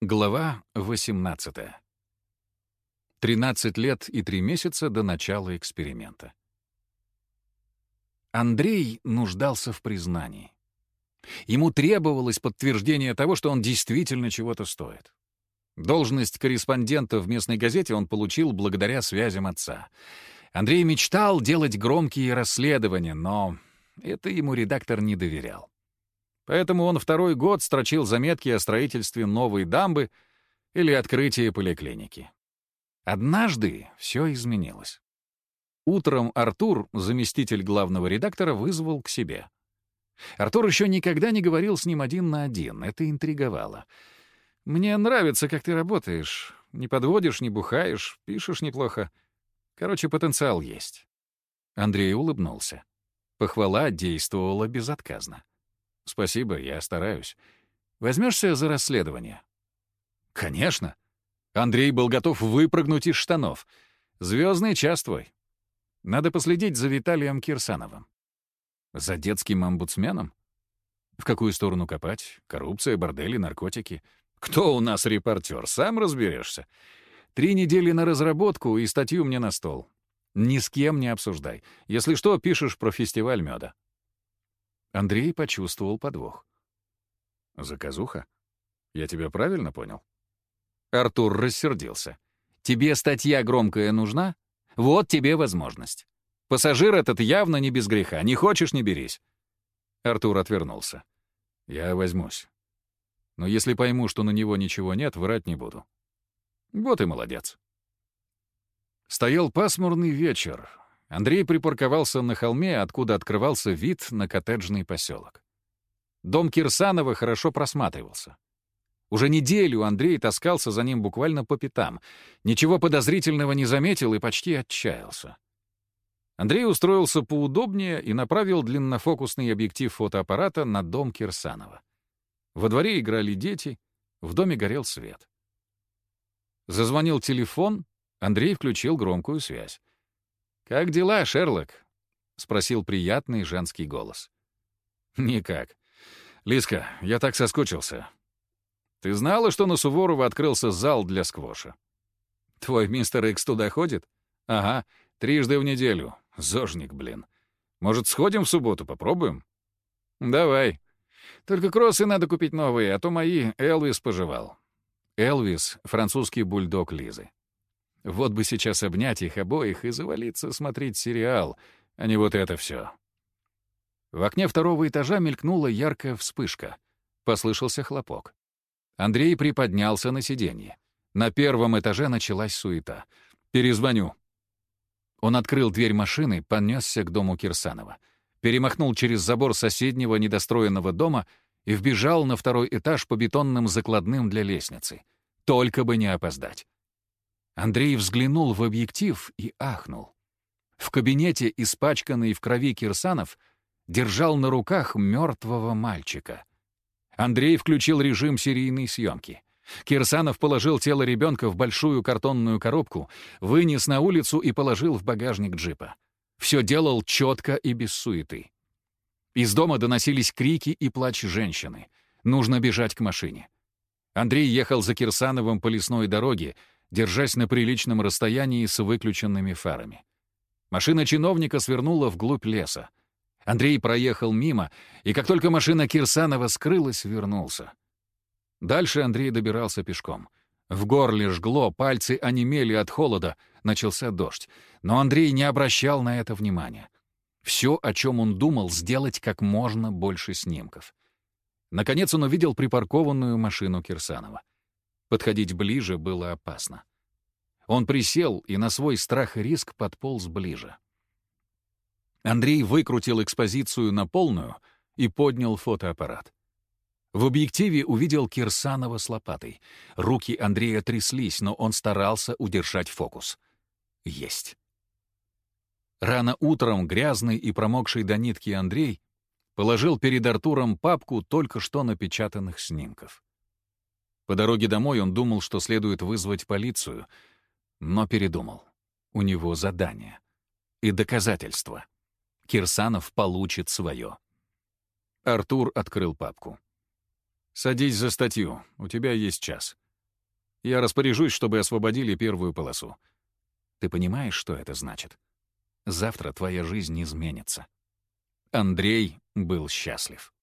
Глава 18. 13 лет и 3 месяца до начала эксперимента. Андрей нуждался в признании. Ему требовалось подтверждение того, что он действительно чего-то стоит. Должность корреспондента в местной газете он получил благодаря связям отца. Андрей мечтал делать громкие расследования, но это ему редактор не доверял. Поэтому он второй год строчил заметки о строительстве новой дамбы или открытии поликлиники. Однажды все изменилось. Утром Артур, заместитель главного редактора, вызвал к себе. Артур еще никогда не говорил с ним один на один. Это интриговало. «Мне нравится, как ты работаешь. Не подводишь, не бухаешь, пишешь неплохо. Короче, потенциал есть». Андрей улыбнулся. Похвала действовала безотказно. «Спасибо, я стараюсь. Возьмешься за расследование?» «Конечно!» Андрей был готов выпрыгнуть из штанов. «Звездный час твой. Надо последить за Виталием Кирсановым». «За детским омбудсменом? В какую сторону копать? Коррупция, бордели, наркотики? Кто у нас репортер? Сам разберешься. Три недели на разработку и статью мне на стол. Ни с кем не обсуждай. Если что, пишешь про фестиваль меда. Андрей почувствовал подвох. «Заказуха? Я тебя правильно понял?» Артур рассердился. «Тебе статья громкая нужна? Вот тебе возможность. Пассажир этот явно не без греха. Не хочешь — не берись». Артур отвернулся. «Я возьмусь. Но если пойму, что на него ничего нет, врать не буду». «Вот и молодец». Стоял пасмурный вечер. Андрей припарковался на холме, откуда открывался вид на коттеджный поселок. Дом Кирсанова хорошо просматривался. Уже неделю Андрей таскался за ним буквально по пятам. Ничего подозрительного не заметил и почти отчаялся. Андрей устроился поудобнее и направил длиннофокусный объектив фотоаппарата на дом Кирсанова. Во дворе играли дети, в доме горел свет. Зазвонил телефон, Андрей включил громкую связь. «Как дела, Шерлок?» — спросил приятный женский голос. «Никак. Лиска, я так соскучился. Ты знала, что на Суворова открылся зал для сквоша? Твой мистер Икс туда ходит? Ага, трижды в неделю. Зожник, блин. Может, сходим в субботу, попробуем? Давай. Только кроссы надо купить новые, а то мои Элвис пожевал. Элвис — французский бульдог Лизы. Вот бы сейчас обнять их обоих и завалиться смотреть сериал, а не вот это все. В окне второго этажа мелькнула яркая вспышка. Послышался хлопок. Андрей приподнялся на сиденье. На первом этаже началась суета. «Перезвоню». Он открыл дверь машины, понесся к дому Кирсанова. Перемахнул через забор соседнего недостроенного дома и вбежал на второй этаж по бетонным закладным для лестницы. Только бы не опоздать. Андрей взглянул в объектив и ахнул. В кабинете, испачканный в крови Кирсанов, держал на руках мертвого мальчика. Андрей включил режим серийной съемки. Кирсанов положил тело ребенка в большую картонную коробку, вынес на улицу и положил в багажник джипа. Все делал четко и без суеты. Из дома доносились крики и плач женщины. Нужно бежать к машине. Андрей ехал за Кирсановым по лесной дороге, держась на приличном расстоянии с выключенными фарами. Машина чиновника свернула вглубь леса. Андрей проехал мимо, и как только машина Кирсанова скрылась, вернулся. Дальше Андрей добирался пешком. В горле жгло, пальцы онемели от холода, начался дождь. Но Андрей не обращал на это внимания. Все, о чем он думал, сделать как можно больше снимков. Наконец он увидел припаркованную машину Кирсанова. Подходить ближе было опасно. Он присел и на свой страх и риск подполз ближе. Андрей выкрутил экспозицию на полную и поднял фотоаппарат. В объективе увидел Кирсанова с лопатой. Руки Андрея тряслись, но он старался удержать фокус. Есть. Рано утром грязный и промокший до нитки Андрей положил перед Артуром папку только что напечатанных снимков. По дороге домой он думал, что следует вызвать полицию, но передумал. У него задание. И доказательства. Кирсанов получит свое. Артур открыл папку. «Садись за статью, у тебя есть час. Я распоряжусь, чтобы освободили первую полосу. Ты понимаешь, что это значит? Завтра твоя жизнь изменится. Андрей был счастлив.